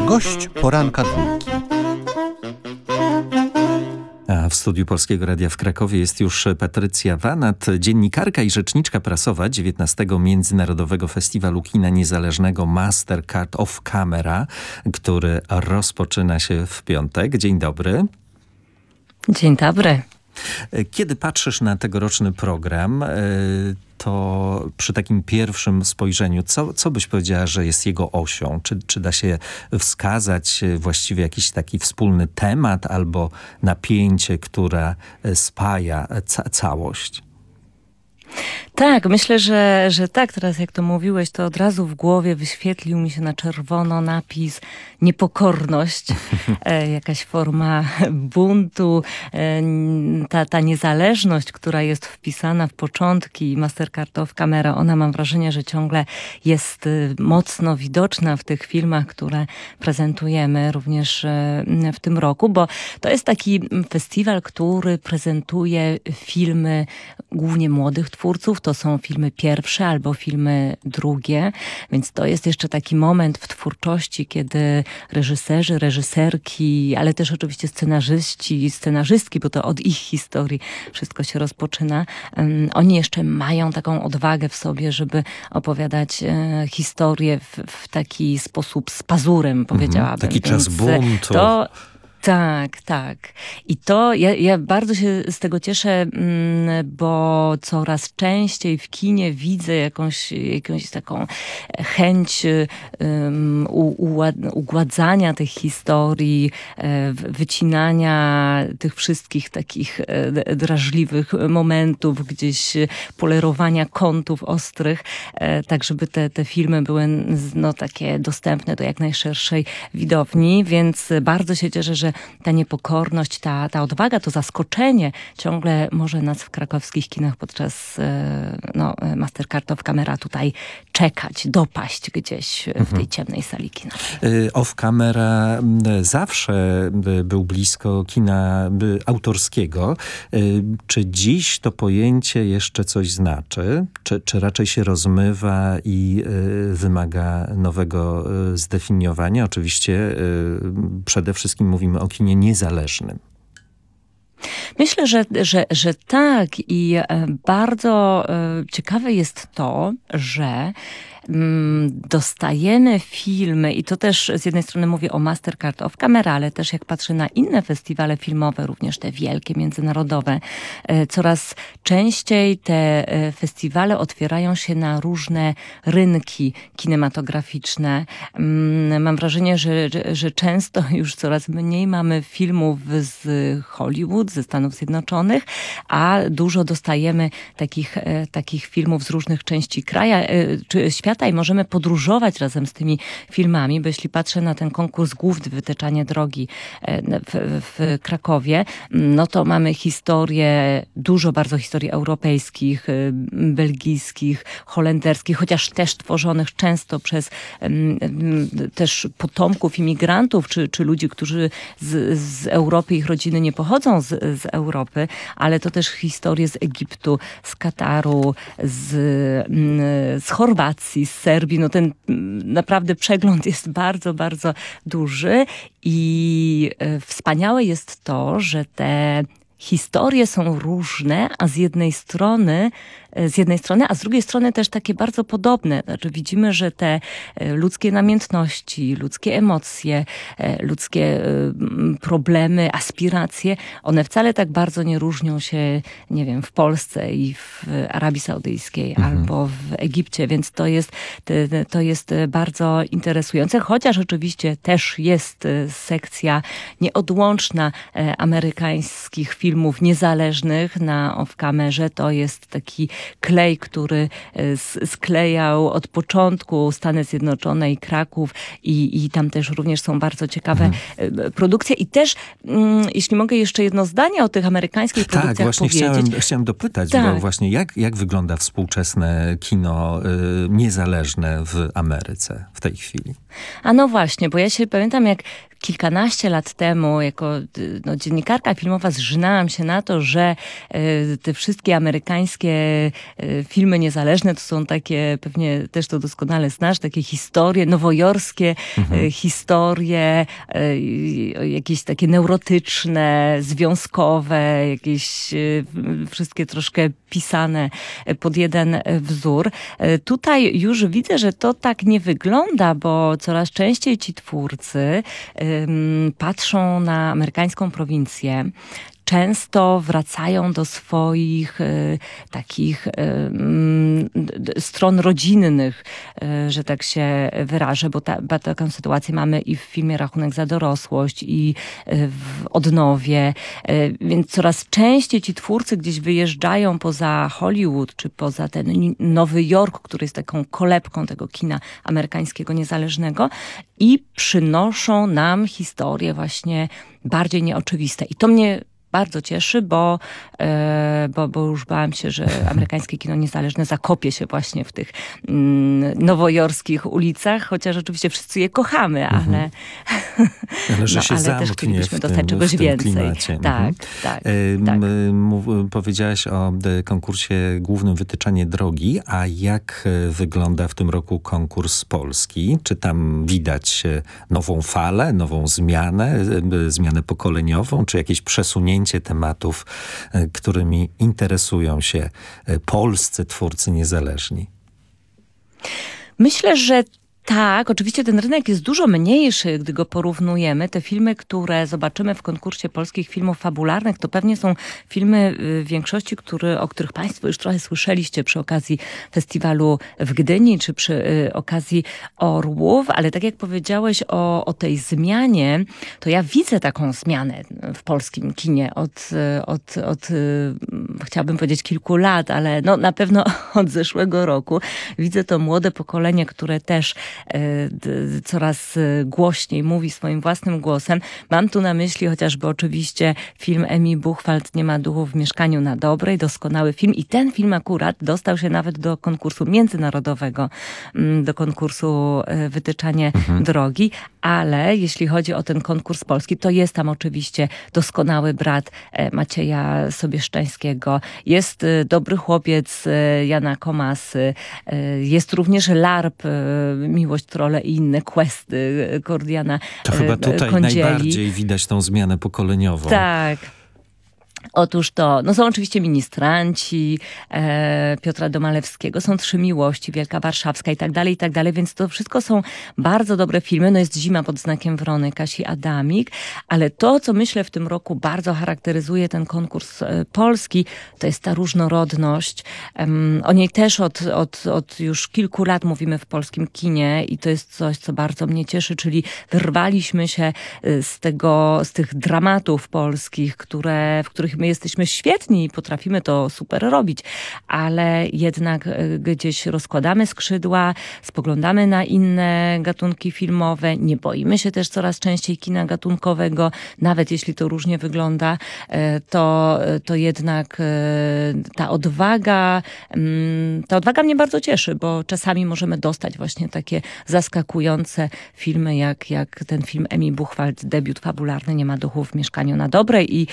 Speaker 2: Gość poranka dwójki.
Speaker 1: A w studiu Polskiego Radia w Krakowie jest już Patrycja Wanat, dziennikarka i rzeczniczka prasowa 19. Międzynarodowego Festiwalu Kina Niezależnego Mastercard of Camera, który rozpoczyna się w piątek. Dzień dobry.
Speaker 13: Dzień dobry.
Speaker 1: Kiedy patrzysz na tegoroczny program, e, to przy takim pierwszym spojrzeniu, co, co byś powiedziała, że jest jego osią? Czy, czy da się wskazać właściwie jakiś taki wspólny temat albo napięcie, które spaja ca całość?
Speaker 13: Tak, myślę, że, że tak. Teraz jak to mówiłeś, to od razu w głowie wyświetlił mi się na czerwono napis niepokorność, e, jakaś forma buntu, e, ta, ta niezależność, która jest wpisana w początki Mastercard of Camera, ona mam wrażenie, że ciągle jest y, mocno widoczna w tych filmach, które prezentujemy również e, w tym roku, bo to jest taki festiwal, który prezentuje filmy głównie młodych twórców, to są filmy pierwsze albo filmy drugie, więc to jest jeszcze taki moment w twórczości, kiedy reżyserzy, reżyserki, ale też oczywiście scenarzyści, scenarzystki, bo to od ich historii wszystko się rozpoczyna, oni jeszcze mają taką odwagę w sobie, żeby opowiadać e, historię w, w, taki sposób z pazurem, powiedziałabym. Mhm,
Speaker 1: taki czas buntu.
Speaker 13: To, tak, tak. I to ja, ja bardzo się z tego cieszę, mm, bo coraz częściej w kinie widzę jakąś, jakąś taką chęć um, ugładzania tych historii, e, wycinania tych wszystkich takich e, drażliwych momentów, gdzieś polerowania kątów ostrych, e, tak żeby te, te filmy były no, takie dostępne do jak najszerszej widowni, więc bardzo się cieszę, że ta niepokorność, ta, ta odwaga, to zaskoczenie ciągle może nas w krakowskich kinach podczas e, no, Mastercard of Camera tutaj czekać, dopaść gdzieś w tej ciemnej sali kina.
Speaker 1: E, Off Camera zawsze był blisko kina autorskiego. E, czy dziś to pojęcie jeszcze coś znaczy? Czy, czy raczej się rozmywa i wymaga nowego zdefiniowania? Oczywiście przede wszystkim mówimy o kinie niezależnym.
Speaker 13: Myślę, że, że, że tak i bardzo ciekawe jest to, że dostajemy filmy i to też z jednej strony mówię o Mastercard of Camera, ale też jak patrzę na inne festiwale filmowe, również te wielkie, międzynarodowe, e, coraz częściej te e, festiwale otwierają się na różne rynki kinematograficzne. Mm, mam wrażenie, że, że, że często już coraz mniej mamy filmów z Hollywood, ze Stanów Zjednoczonych, a dużo dostajemy takich, e, takich filmów z różnych części kraja, czy świata, świata i możemy podróżować razem z tymi filmami, bo jeśli patrzę na ten konkurs główny Wytyczanie Drogi e, w, w Krakowie, no to mamy historię, dużo bardzo historii europejskich, e, belgijskich, holenderskich, chociaż też tworzonych często przez też potomków imigrantów, czy, czy ludzi, którzy z, z Europy, ich rodziny nie pochodzą z, z Europy, ale to też historie z Egiptu, z Kataru, z, z Chorwacji, z Serbii, no ten mm, naprawdę przegląd jest bardzo, bardzo duży i e, wspaniałe jest to, że te historie są różne, a z jednej strony z jednej strony, a z drugiej strony też takie bardzo podobne. Znaczy widzimy, że te e, ludzkie namiętności, ludzkie emocje, e, ludzkie problemy, aspiracje, one wcale tak bardzo nie różnią się, nie wiem, w Polsce i w Arabii Saudyjskiej mhm. albo w Egipcie, więc to jest, to jest bardzo interesujące, chociaż oczywiście też jest sekcja nieodłączna amerykańskich filmów, filmów niezależnych na off-kamerze. To jest taki klej, który sklejał od początku Stany Zjednoczone i Kraków i, i tam też również są bardzo ciekawe mhm. produkcje. I też, mm, jeśli mogę jeszcze jedno zdanie o tych amerykańskich produkcjach
Speaker 1: Tak, właśnie
Speaker 13: powiedzieć.
Speaker 1: chciałem, chciałem dopytać,
Speaker 13: Tak.
Speaker 1: bo właśnie jak, jak wygląda współczesne kino y, niezależne w Ameryce w tej chwili?
Speaker 13: A no właśnie, bo ja się pamiętam, jak kilkanaście lat temu jako no, dziennikarka filmowa zżynałam się na to, że y, te wszystkie amerykańskie y, filmy niezależne to są takie, pewnie też to doskonale znasz, takie historie, nowojorskie mhm. y, historie, jakieś takie neurotyczne, związkowe, jakieś wszystkie troszkę pisane pod jeden wzór. Tutaj już widzę, że to tak nie wygląda, bo coraz częściej ci twórcy patrzą na amerykańską prowincję, często wracają do swoich y, takich y, y, stron rodzinnych, że tak się wyrażę, bo, ta, bo, taką sytuację mamy i w filmie Rachunek za dorosłość i w Odnowie, więc coraz częściej ci twórcy gdzieś wyjeżdżają poza Hollywood, czy poza ten Nowy Jork, który jest taką kolebką tego kina amerykańskiego niezależnego i przynoszą nam historie właśnie bardziej nieoczywiste. I to mnie bardzo cieszy, bo, e, bo, bo już bałam się, że amerykańskie kino niezależne zakopie się właśnie w tych mm, nowojorskich ulicach, chociaż oczywiście wszyscy je kochamy,
Speaker 1: mhm.
Speaker 13: ale,
Speaker 1: ale, że
Speaker 13: no,
Speaker 1: się
Speaker 13: ale też chcielibyśmy dostać czegoś więcej.
Speaker 1: Klimacie.
Speaker 13: Tak,
Speaker 1: mhm.
Speaker 13: tak,
Speaker 1: e,
Speaker 13: tak.
Speaker 1: Mów, powiedziałaś o konkursie głównym Wytyczanie Drogi, a jak e, wygląda w tym roku konkurs polski? Czy tam widać e, nową falę, nową zmianę, zmianę pokoleniową, czy jakieś przesunięcie tematów, e, którymi interesują się e, polscy twórcy niezależni?
Speaker 13: Myślę, że tak, oczywiście ten rynek jest dużo mniejszy, gdy go porównujemy. Te filmy, które zobaczymy w konkursie polskich filmów fabularnych, to pewnie są filmy y, w większości, który, o których Państwo już trochę słyszeliście przy okazji festiwalu w Gdyni, czy przy y, okazji Orłów, ale tak jak powiedziałeś o, o tej zmianie, to ja widzę taką zmianę w polskim kinie od, y, od, od chciałabym powiedzieć kilku lat, ale no, na pewno od zeszłego roku. Widzę to młode pokolenie, które też coraz e, głośniej mówi swoim własnym głosem. Mam tu na myśli chociażby oczywiście film Emi Buchwald Nie ma duchu w mieszkaniu na dobrej, doskonały film i ten film akurat dostał się nawet do konkursu międzynarodowego, mm, do konkursu e, Wytyczanie mhm. drogi, ale jeśli chodzi o ten konkurs polski, to jest tam oczywiście doskonały brat Macieja Sobieszczańskiego, jest dobry chłopiec Jana Komasy, jest również LARP Miłość, Trole i inne questy Kordiana
Speaker 1: To chyba tutaj
Speaker 13: Kądzieli.
Speaker 1: najbardziej widać tą zmianę pokoleniową.
Speaker 13: Tak. Otóż to, no są oczywiście ministranci e, Piotra Domalewskiego, są Trzy Miłości, Wielka Warszawska i tak dalej, i tak dalej, więc to wszystko są bardzo dobre filmy. No jest Zima pod znakiem Wrony, Kasi Adamik, ale to, co myślę w tym roku bardzo charakteryzuje ten konkurs e, polski, to jest ta różnorodność. O niej też od, od, od już kilku lat mówimy w polskim kinie i to jest coś, co bardzo mnie cieszy, czyli wyrwaliśmy się e, z tego, z tych dramatów polskich, które, w których my jesteśmy świetni i potrafimy to super robić, ale jednak e, gdzieś rozkładamy skrzydła, spoglądamy na inne gatunki filmowe, nie boimy się też coraz częściej kina gatunkowego, nawet jeśli to różnie wygląda, e, to, to jednak e, ta odwaga, mm, ta odwaga mnie bardzo cieszy, bo czasami możemy dostać właśnie takie zaskakujące filmy, jak, jak ten film Emi Buchwald, debiut fabularny Nie ma duchu w mieszkaniu na dobrej i,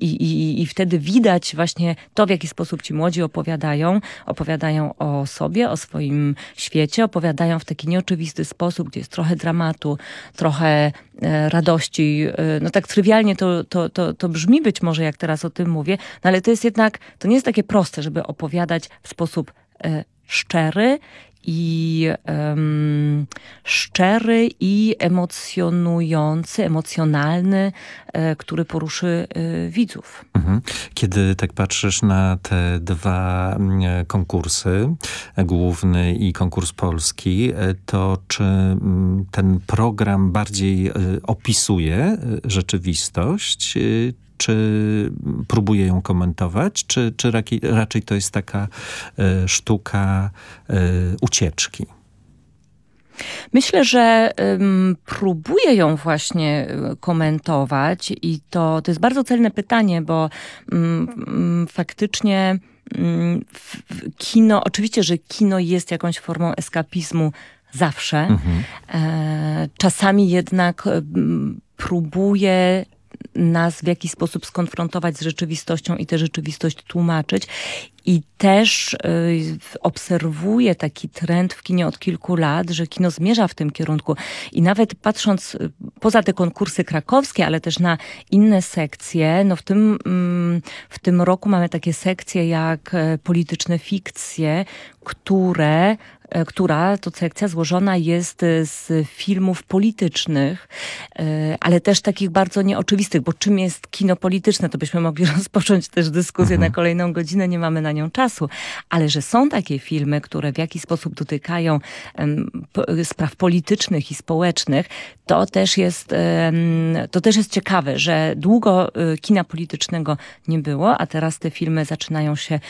Speaker 13: i i, i wtedy widać właśnie to, w jaki sposób ci młodzi opowiadają. Opowiadają o sobie, o swoim świecie, opowiadają w taki nieoczywisty sposób, gdzie jest trochę dramatu, trochę e, radości. E, no tak trywialnie to, to, to, to brzmi być może, jak teraz o tym mówię, no ale to jest jednak, to nie jest takie proste, żeby opowiadać w sposób e, szczery i szczery i emocjonujący, emocjonalny, e, który poruszy e, widzów.
Speaker 1: Mhm. Kiedy tak patrzysz na te dwa mm, konkursy, główny i konkurs polski, e, to czy ten program bardziej opisuje rzeczywistość, czy próbuje ją komentować, czy, czy raczej, to jest taka e, sztuka e, ucieczki?
Speaker 13: Myślę, że um, próbuję ją właśnie e, komentować i to, to jest bardzo celne pytanie, bo um, faktycznie um, kino, oczywiście, że kino jest jakąś formą eskapizmu zawsze. Mhm. E, czasami jednak próbuje nas w jakiś sposób skonfrontować z rzeczywistością i tę rzeczywistość tłumaczyć. I też y, obserwuję taki trend w kinie od kilku lat, że kino zmierza w tym kierunku. I nawet patrząc y, poza te konkursy krakowskie, ale też na inne sekcje, no w tym, mm, w tym roku mamy takie sekcje jak e, polityczne fikcje, które E, która to sekcja złożona jest e, z filmów politycznych, ale też takich bardzo nieoczywistych, bo czym jest kino polityczne, to byśmy mogli rozpocząć też dyskusję mhm. na kolejną godzinę, nie mamy na nią czasu, ale że są takie filmy, które w jakiś sposób dotykają spraw politycznych i społecznych, to też jest, to też jest ciekawe, że długo kina politycznego nie było, a teraz te filmy zaczynają się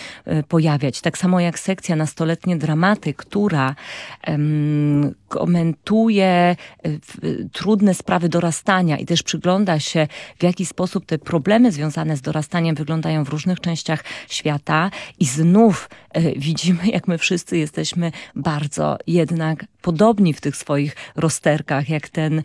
Speaker 13: pojawiać. Tak samo jak sekcja Nastoletnie Dramaty, która komentuje e, trudne sprawy dorastania i też przygląda się, w jaki sposób te problemy związane z dorastaniem wyglądają w różnych częściach świata. I znów e, widzimy, jak my wszyscy jesteśmy bardzo jednak podobni w tych swoich rozterkach, jak ten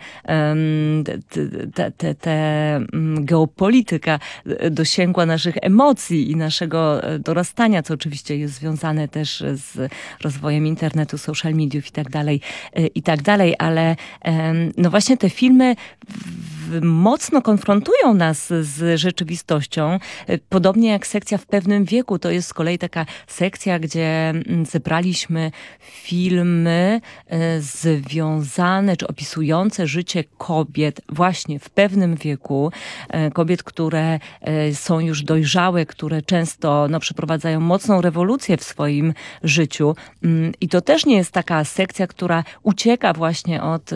Speaker 13: te, te, te mm, geopolityka e, dosięgła naszych emocji i naszego dorastania, co oczywiście jest związane też z rozwojem internetu, social mediów i tak dalej. I tak dalej, ale no właśnie te filmy mocno konfrontują nas z rzeczywistością. Podobnie jak sekcja w pewnym wieku, to jest kolei taka sekcja, gdzie mm, zebraliśmy filmy y, związane czy opisujące życie kobiet właśnie w pewnym wieku. Kobiet, które są już dojrzałe, które często no, przeprowadzają mocną rewolucję w swoim życiu. Mm, I to też nie jest taka sekcja, która ucieka właśnie od,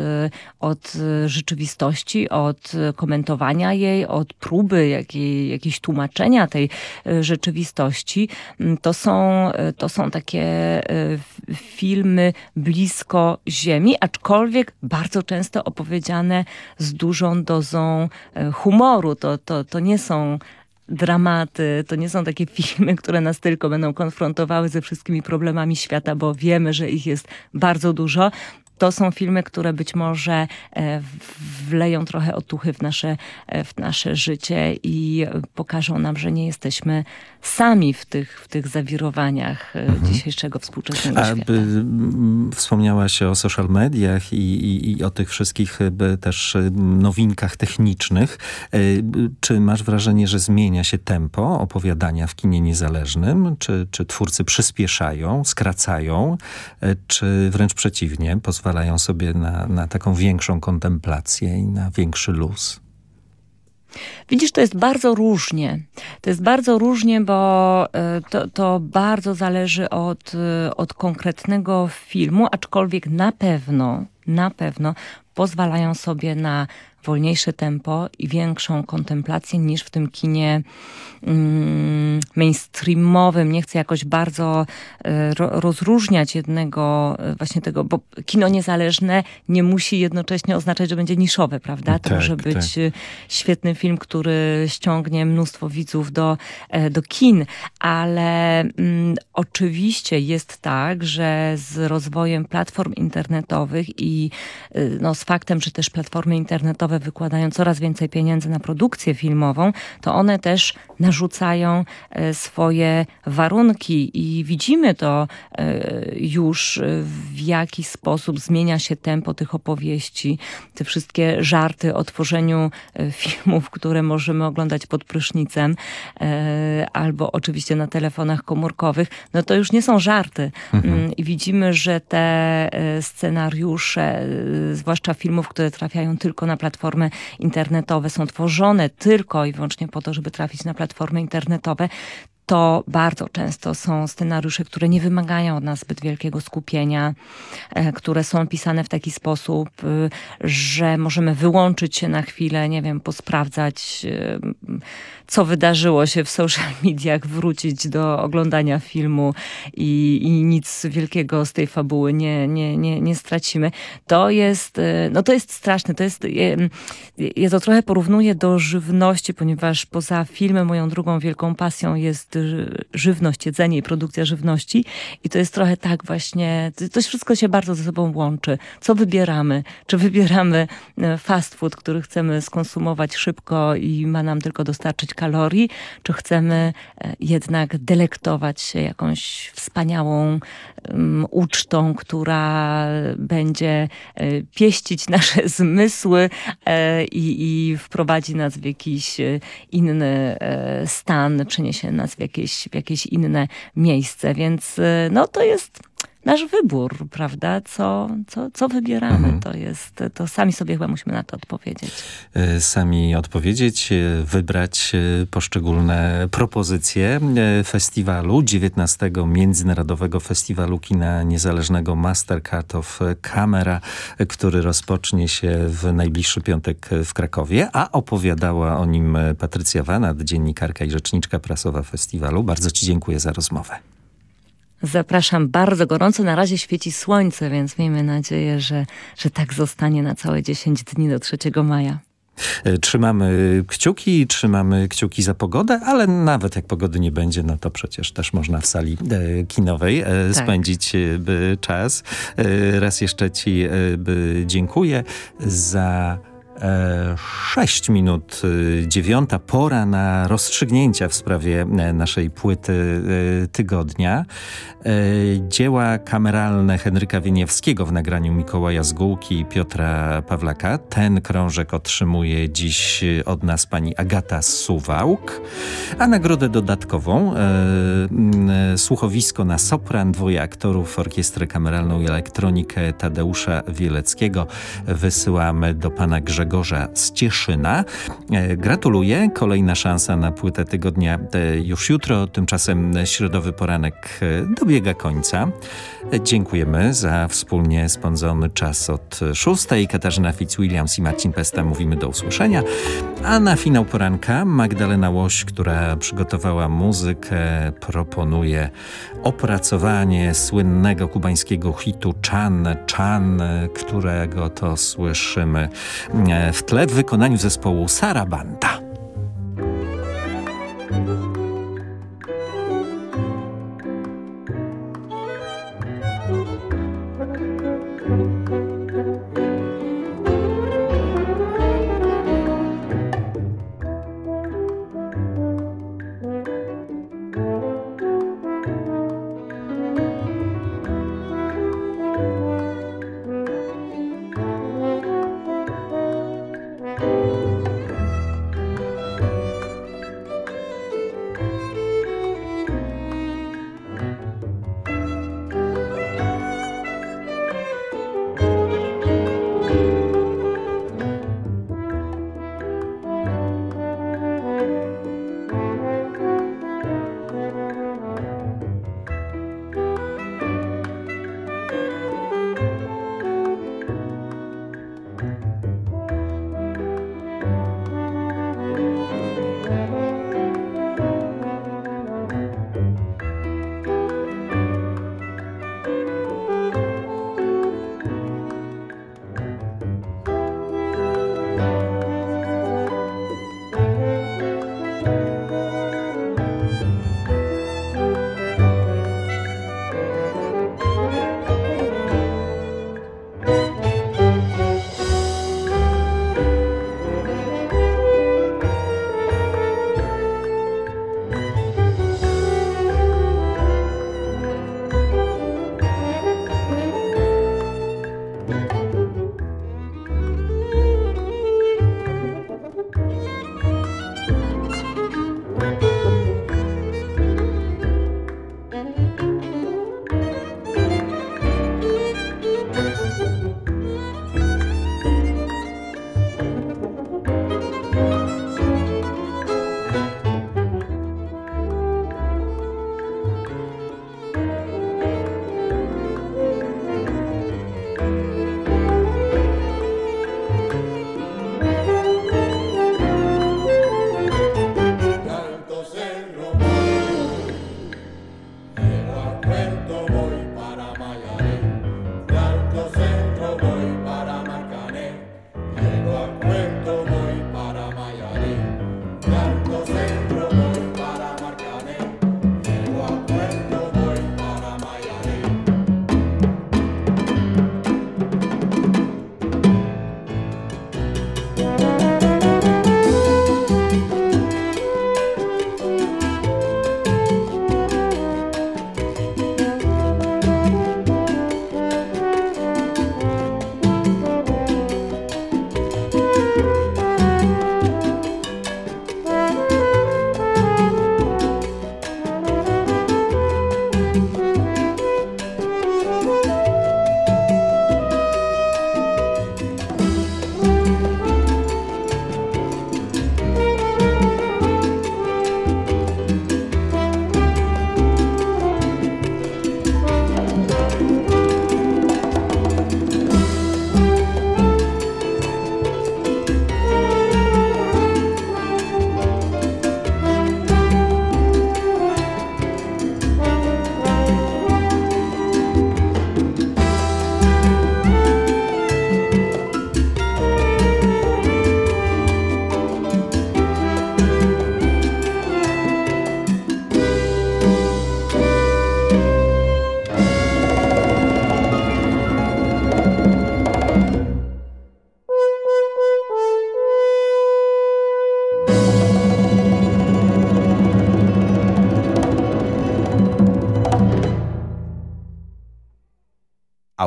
Speaker 13: od rzeczywistości, od komentowania jej, od próby jakiej, jakiegoś tłumaczenia tej rzeczywistości. Mm, to są, y, to są takie filmy blisko ziemi, aczkolwiek bardzo często opowiedziane z dużą dozą humoru. To, to, to nie są dramaty, to nie są takie filmy, które nas tylko będą konfrontowały ze wszystkimi problemami świata, bo wiemy, że ich jest bardzo dużo to są filmy, które być może e, wleją trochę otuchy w nasze, e, w nasze życie i pokażą nam, że nie jesteśmy sami w tych, w tych zawirowaniach e, mhm. dzisiejszego współczesnego A, świata.
Speaker 1: Wspomniałaś o social mediach i, i, i o tych wszystkich też nowinkach technicznych. Czy masz wrażenie, że zmienia się tempo opowiadania w kinie niezależnym? Czy, czy twórcy przyspieszają, skracają, czy wręcz przeciwnie, pozwalają pozwalają sobie na, na taką większą kontemplację i na większy luz.
Speaker 13: Widzisz, to jest bardzo różnie. To jest bardzo różnie, bo e, to, to bardzo zależy od, e, od konkretnego filmu, aczkolwiek na pewno, na pewno pozwalają sobie na wolniejsze tempo i większą kontemplację niż w tym kinie mm, mainstreamowym. Nie chcę jakoś bardzo e, ro, rozróżniać jednego e, właśnie tego, bo kino niezależne nie musi jednocześnie oznaczać, że będzie niszowe, prawda? To tak, może być tak. E, świetny film, który ściągnie mnóstwo widzów do, do kin, ale mm, oczywiście jest tak, że z rozwojem platform internetowych i no, z faktem, że też platformy internetowe wykładają coraz więcej pieniędzy na produkcję filmową, to one też narzucają e, swoje warunki i widzimy to e, już, e, w jaki sposób zmienia się tempo tych opowieści. Te wszystkie żarty o tworzeniu filmów, które możemy oglądać pod prysznicem albo oczywiście na telefonach komórkowych, no to już nie są żarty. Mhm. Mm, I widzimy, że te scenariusze, zwłaszcza filmów, które trafiają tylko na platformę platformy internetowe są tworzone tylko i wyłącznie po to, żeby trafić na platformy internetowe, to bardzo często są scenariusze, które nie wymagają od nas zbyt wielkiego skupienia, e, które są pisane w taki sposób, y, że możemy wyłączyć się na chwilę, nie wiem, posprawdzać co wydarzyło się w social mediach, wrócić do oglądania filmu i, i nic wielkiego z tej fabuły nie, nie, nie, nie stracimy. To jest, e, no to jest straszne. To jest, ja to trochę porównuję do żywności, ponieważ poza filmem moją drugą wielką pasją jest żywność, jedzenie i produkcja żywności. I to jest trochę tak właśnie, to wszystko się bardzo ze sobą łączy. Co wybieramy? Czy wybieramy e, fast food, który chcemy skonsumować szybko i ma nam tylko dostarczyć kalorii, czy chcemy e, jednak delektować się jakąś wspaniałą um, ucztą, która będzie e, pieścić nasze zmysły i, i wprowadzi nas w jakiś inny stan, przeniesie nas w jakieś, w jakieś inne miejsce. Więc no to jest nasz wybór, prawda? Co, co, co wybieramy, mhm. to jest, to sami sobie chyba musimy na to odpowiedzieć.
Speaker 1: E, sami odpowiedzieć, e, wybrać e, poszczególne propozycje festiwalu, 19 Międzynarodowego Festiwalu Kina Niezależnego Mastercard of Camera, który rozpocznie się w najbliższy piątek w Krakowie, a opowiadała o nim Patrycja Wanat, dziennikarka i rzeczniczka prasowa festiwalu. Bardzo Ci dziękuję za rozmowę.
Speaker 13: Zapraszam bardzo gorąco. Na razie świeci słońce, więc miejmy nadzieję, że, że tak zostanie na całe 10 dni do 3 maja.
Speaker 1: E, trzymamy kciuki, trzymamy kciuki za pogodę, ale nawet jak pogody nie będzie, no to przecież też można w sali e, kinowej e, tak. spędzić czas. Raz jeszcze ci dziękuję za 6 minut y, dziewiąta, pora na rozstrzygnięcia w sprawie e, naszej płyty e, tygodnia. E, dzieła kameralne Henryka Wieniewskiego w nagraniu Mikołaja Zgółki i Piotra Pawlaka. Ten krążek otrzymuje dziś od nas pani Agata Suwałk, a nagrodę dodatkową słuchowisko na sopran, dwoje aktorów, orkiestrę kameralną i elektronikę Tadeusza Wieleckiego wysyłamy do pana Grzegorza Grzegorza z Cieszyna. E, gratuluję. Kolejna szansa na płytę tygodnia e, już jutro. Tymczasem środowy poranek e, dobiega końca. Dziękujemy za wspólnie spędzony czas od szóstej. Katarzyna Fitzwilliams i Marcin Pesta mówimy do usłyszenia. A na finał poranka Magdalena Łoś, która przygotowała muzykę, proponuje opracowanie słynnego kubańskiego hitu Chan Chan, którego to słyszymy w tle w wykonaniu zespołu Sarabanda.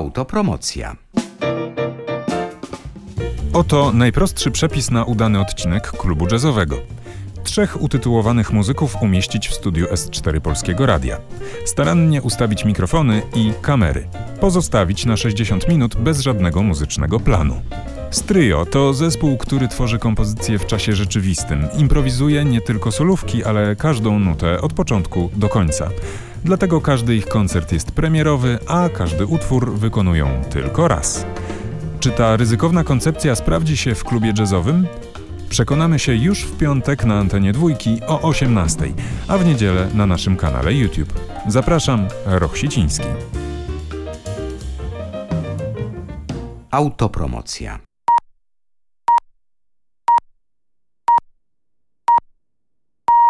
Speaker 14: Autopromocja.
Speaker 15: Oto najprostszy przepis na udany odcinek klubu jazzowego. Trzech utytułowanych muzyków umieścić w studiu S4 Polskiego Radia. Starannie ustawić mikrofony i kamery. Pozostawić na 60 minut bez żadnego muzycznego planu. Stryjo to zespół, który tworzy kompozycje w czasie rzeczywistym. Improwizuje nie tylko solówki, ale każdą nutę od początku do końca. Dlatego każdy ich koncert jest premierowy, a każdy utwór wykonują tylko raz. Czy ta ryzykowna koncepcja sprawdzi się w klubie jazzowym? Przekonamy się już w piątek na antenie dwójki o 18, a w niedzielę na naszym kanale YouTube. Zapraszam, Roch Siciński.
Speaker 14: Autopromocja.